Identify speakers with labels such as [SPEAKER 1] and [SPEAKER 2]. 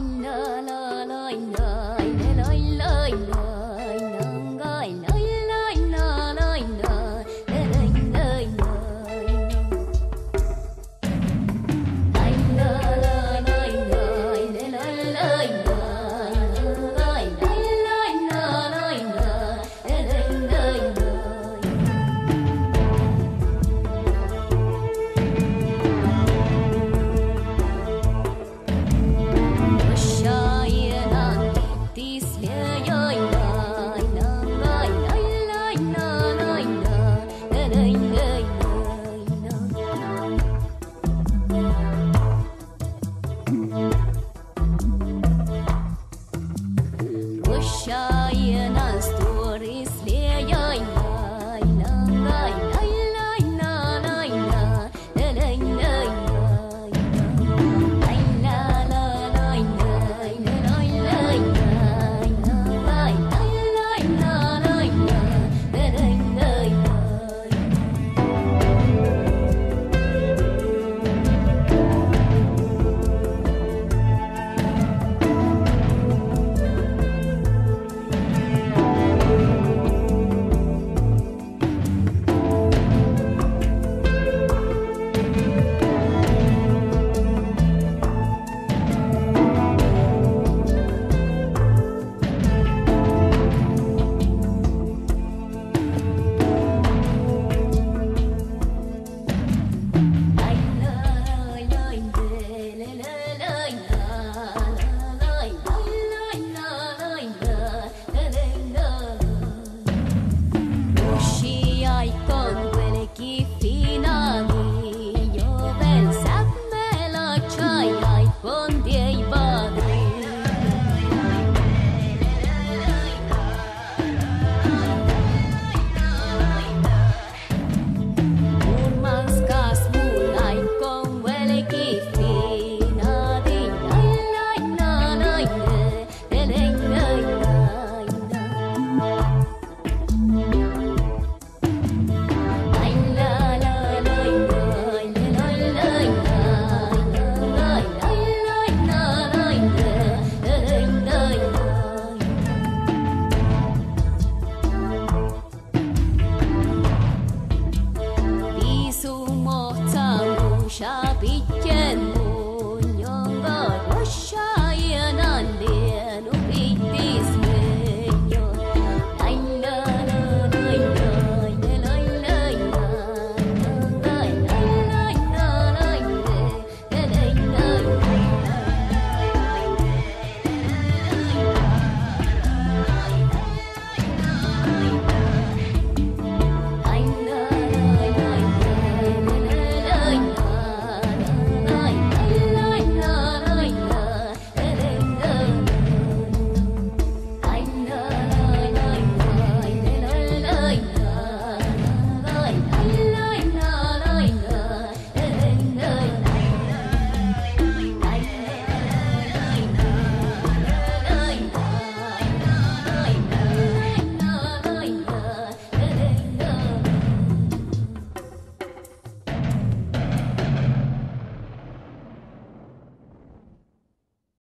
[SPEAKER 1] ain't nothing. just